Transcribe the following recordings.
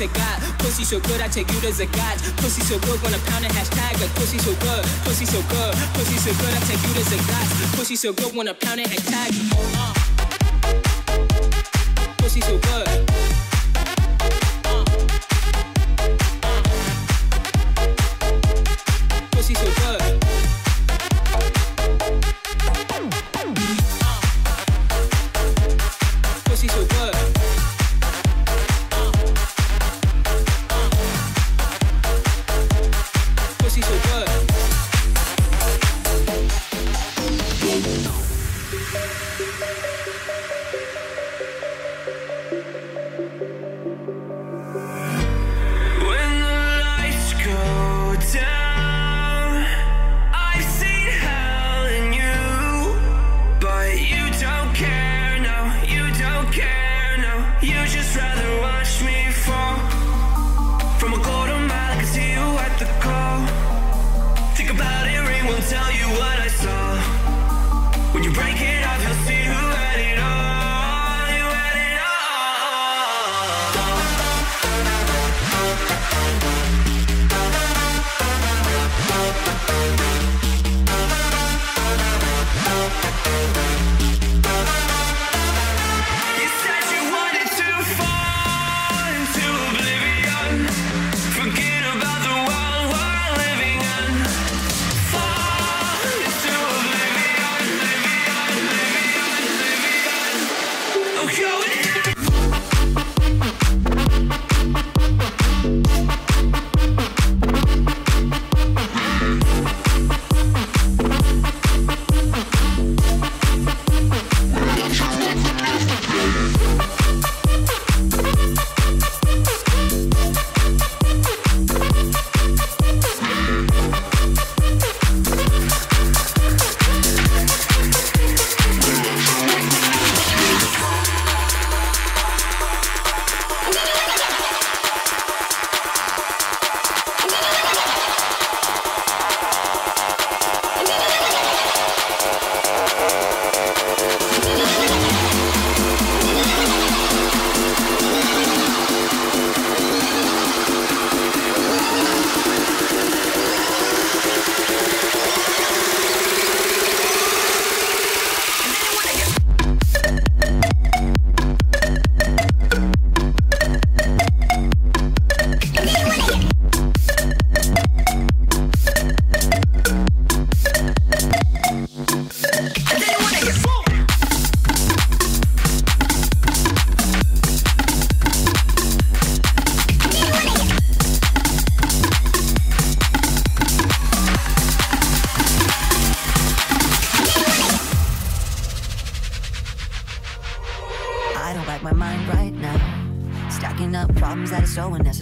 Say God. Pussy so good, I take you to the God. Pussy so good, wanna pound it, hashtag like pussy so good. Pussy so good, pussy so good, I take you to the God. Pussy so good, wanna pound it, hashtag. Uh. Pussy so good.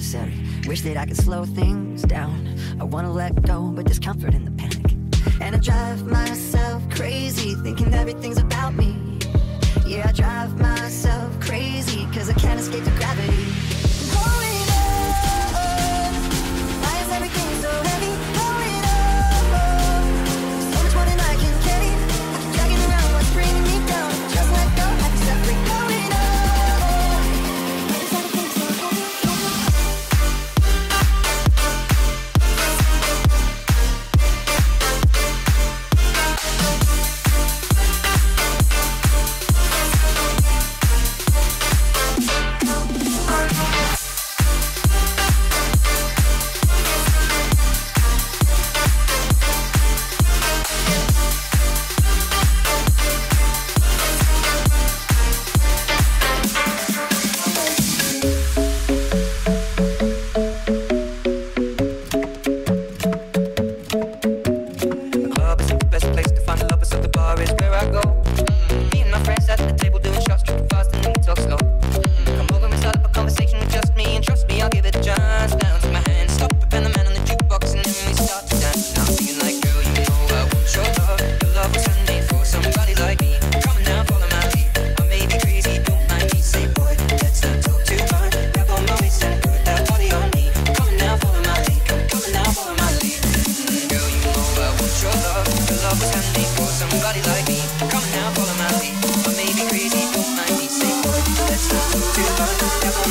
So unnecessary. Wish that I could slow things down. I wanna let go, but there's comfort in the panic. And I drive myself crazy, thinking everything's about me. Yeah, I drive myself crazy, cause I can't escape the gravity.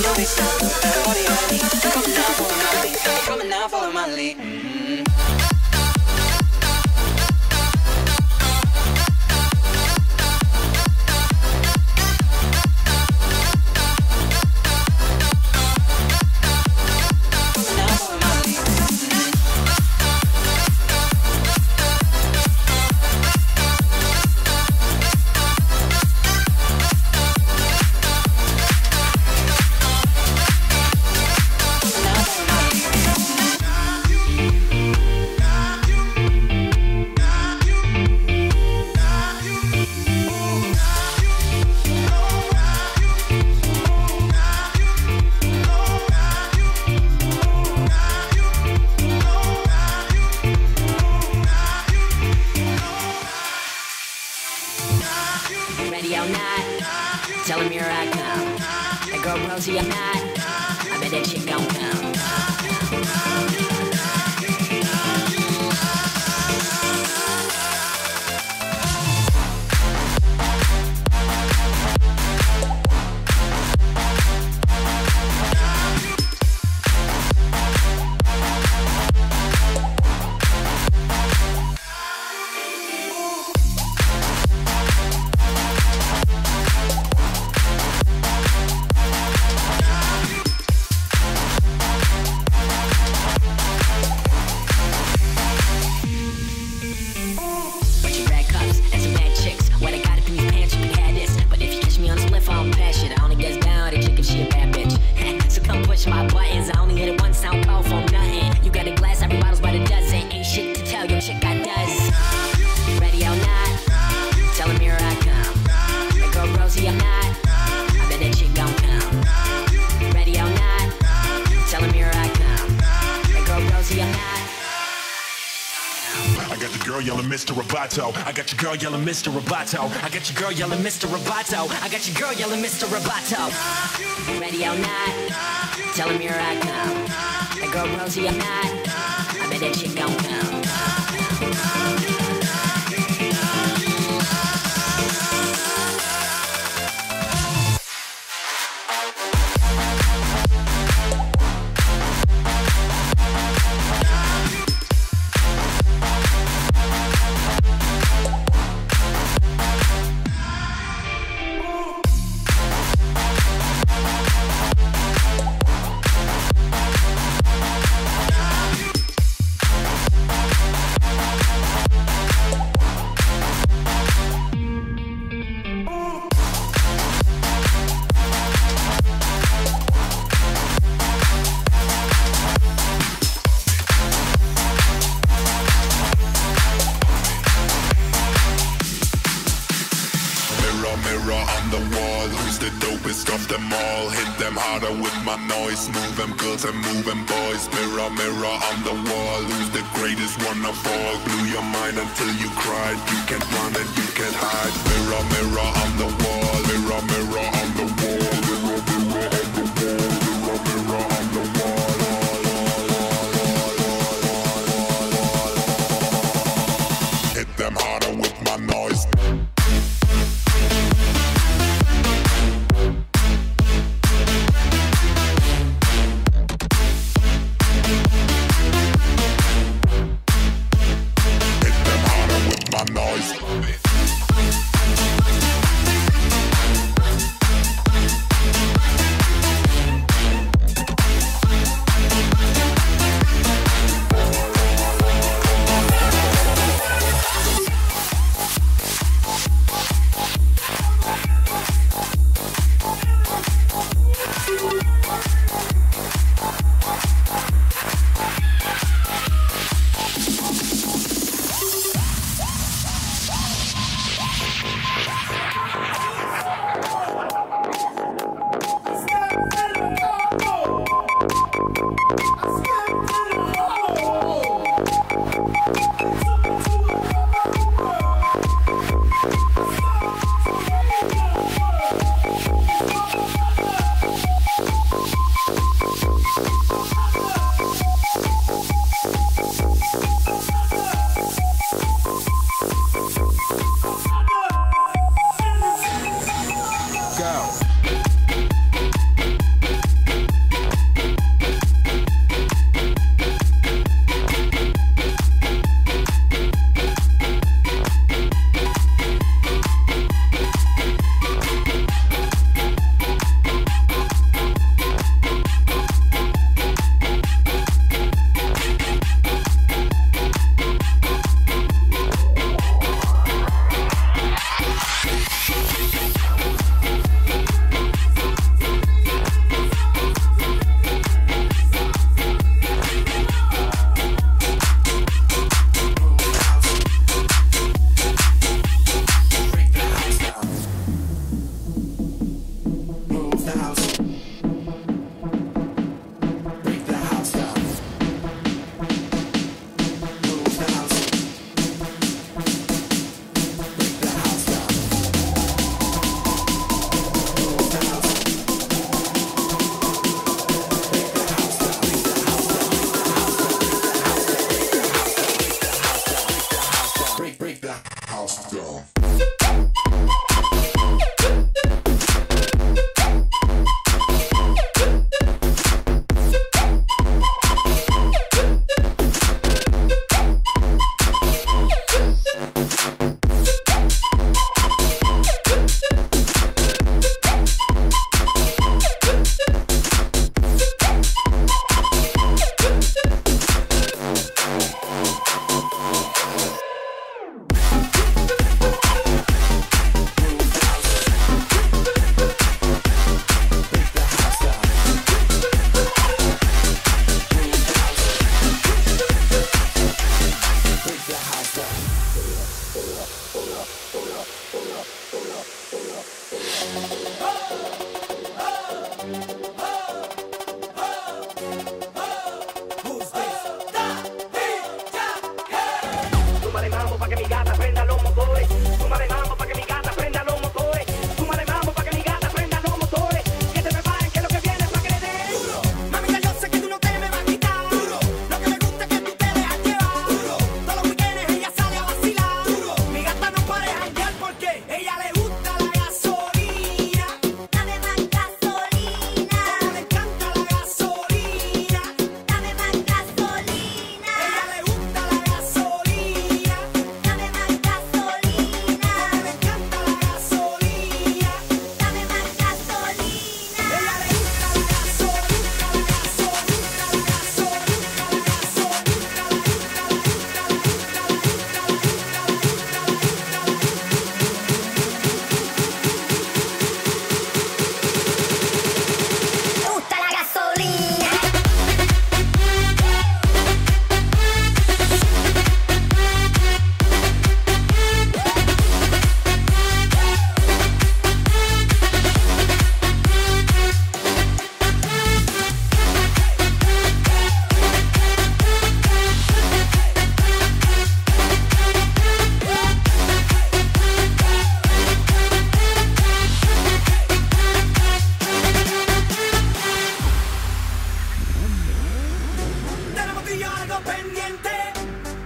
know it's love. Come now, follow my lead. Come now, follow my lead. Girl yelling Mr. Roboto. I got your girl yelling Mr. Roboto. I got your girl yelling Mr. Roboto. Ready or not, tell him here I come. That girl Rosie, I'm not. I bet that shit gon' come. Mirror, mirror y yo algo pendiente.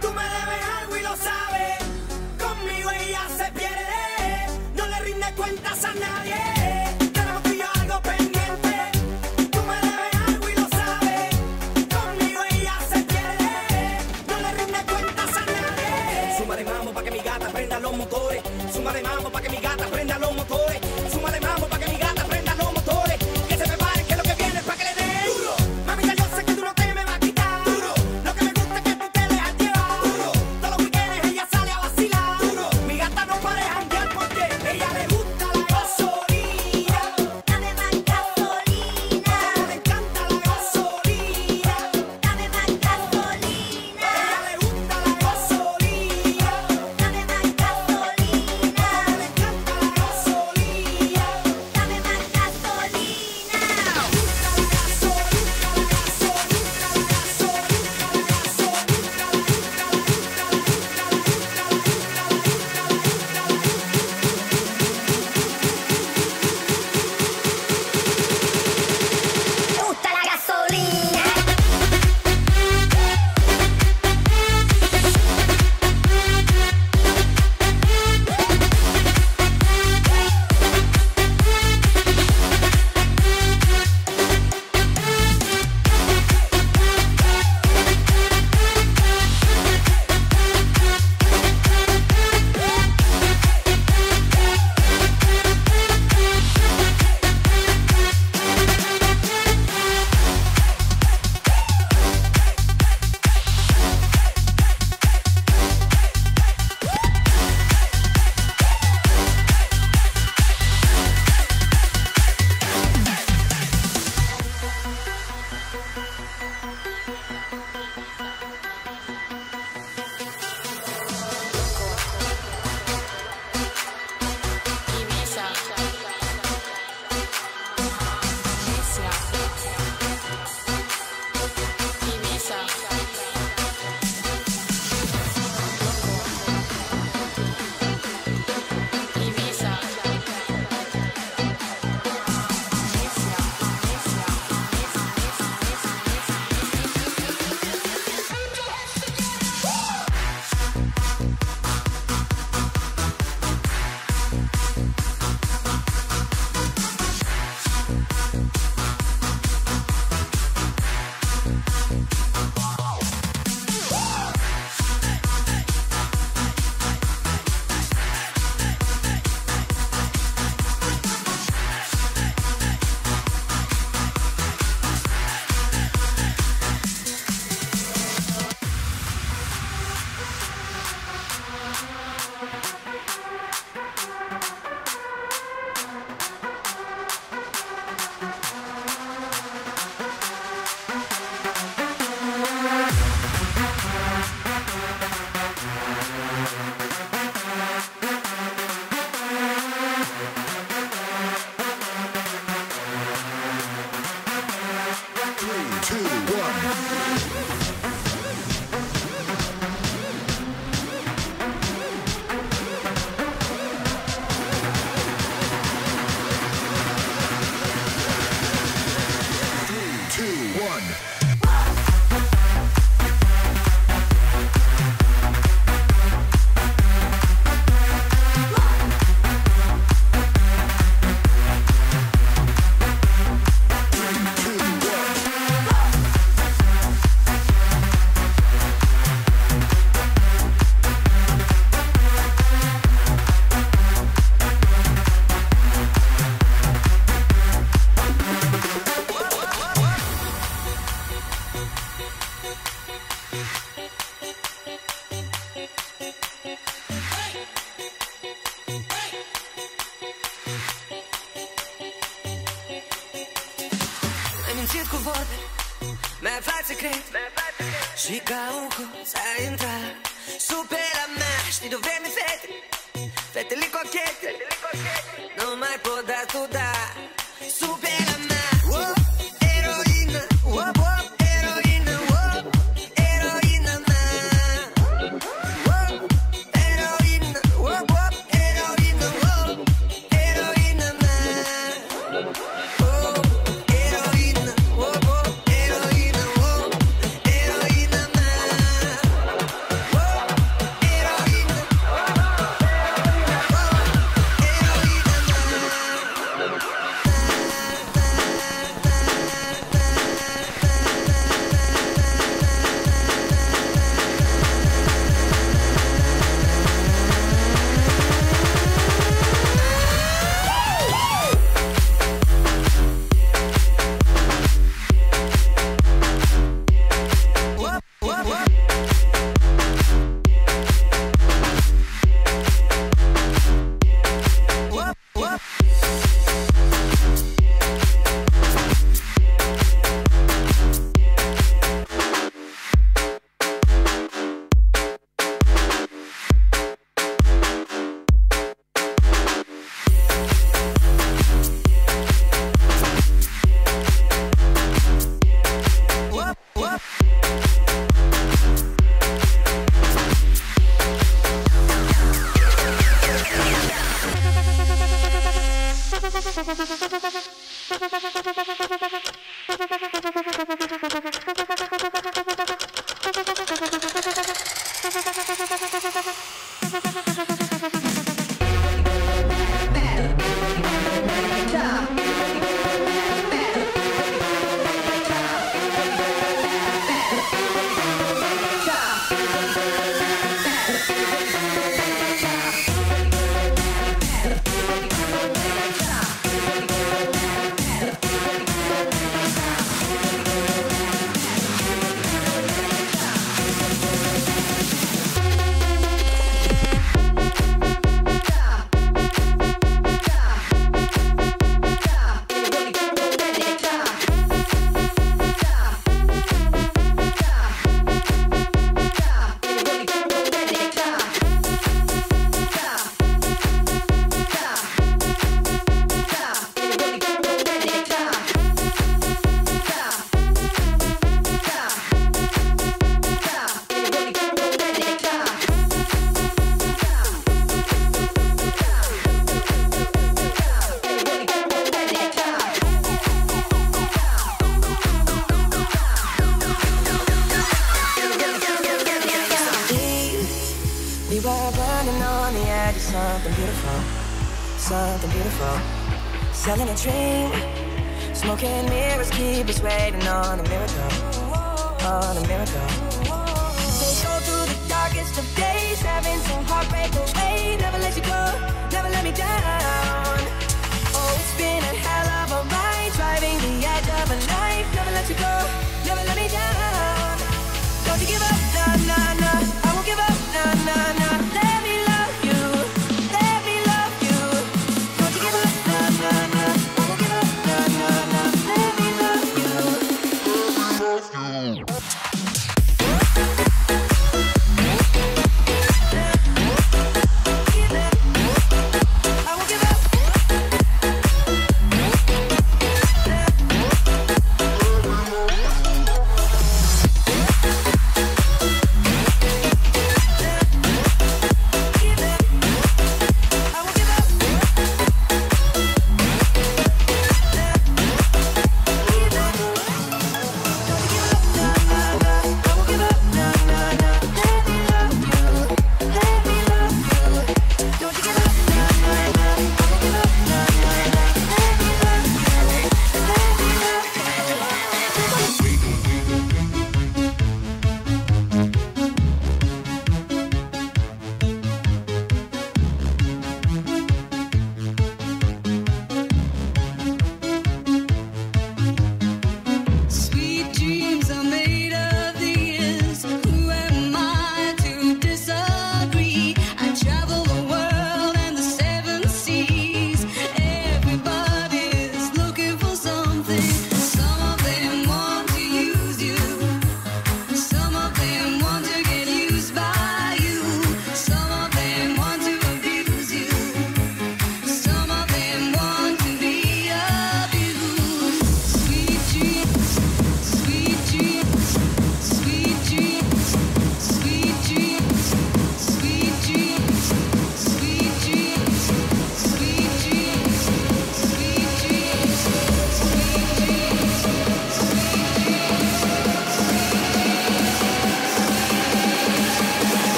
Tú me debes algo y lo sabes. Conmigo ella se pierde. No le rinde cuentas a nadie. Suma de mambo pa' que mi gata prenda los motores. Suma de mambo pa' que mi gata prenda los motores. Thank you.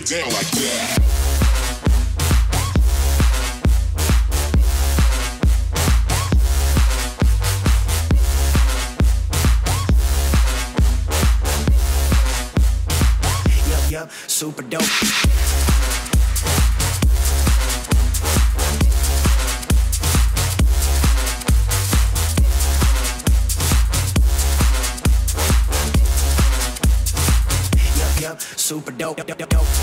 Get down like that. super dope. super dope, dope, dope, dope, dope,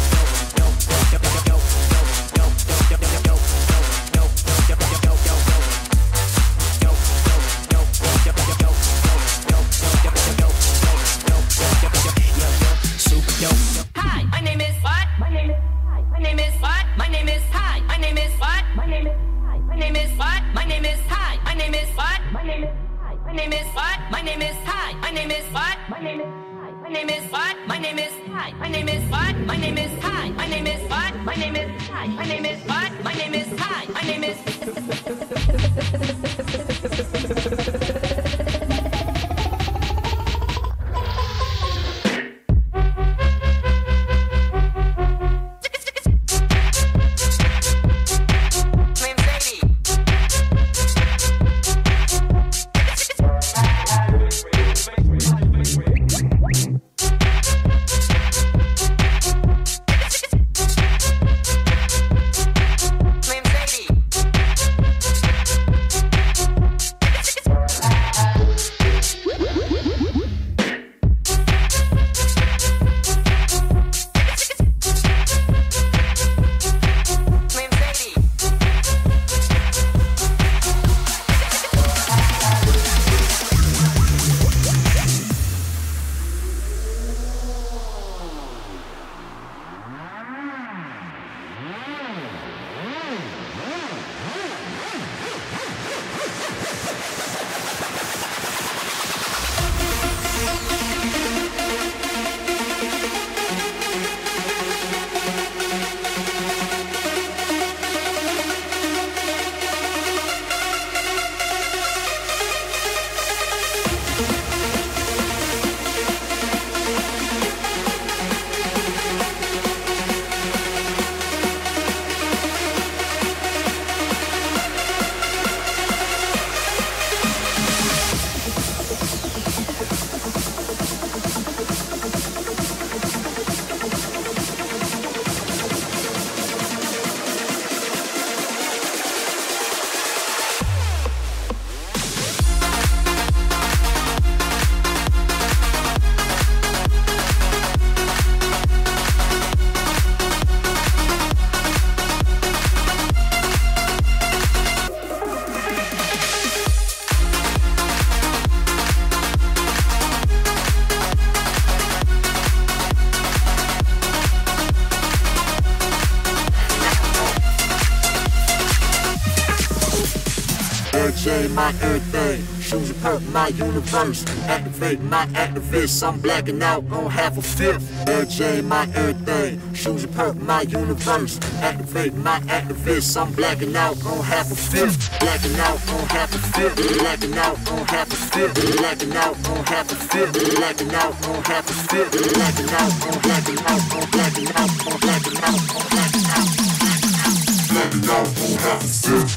my everything. Shoes are purple, my universe. Activate my activists. I'm blacking out on half a fifth. Air J, my everything. Shoes are purple, my universe. Activate my activists. I'm blacking out on half a fifth. Blacking out on half a fifth. Blacking out on half a fifth. Blacking out on half a fifth. Blacking out on half a fifth. Blacking out on blacking out on blacking out on blacking out on blacking out. Blacking out on half a fifth.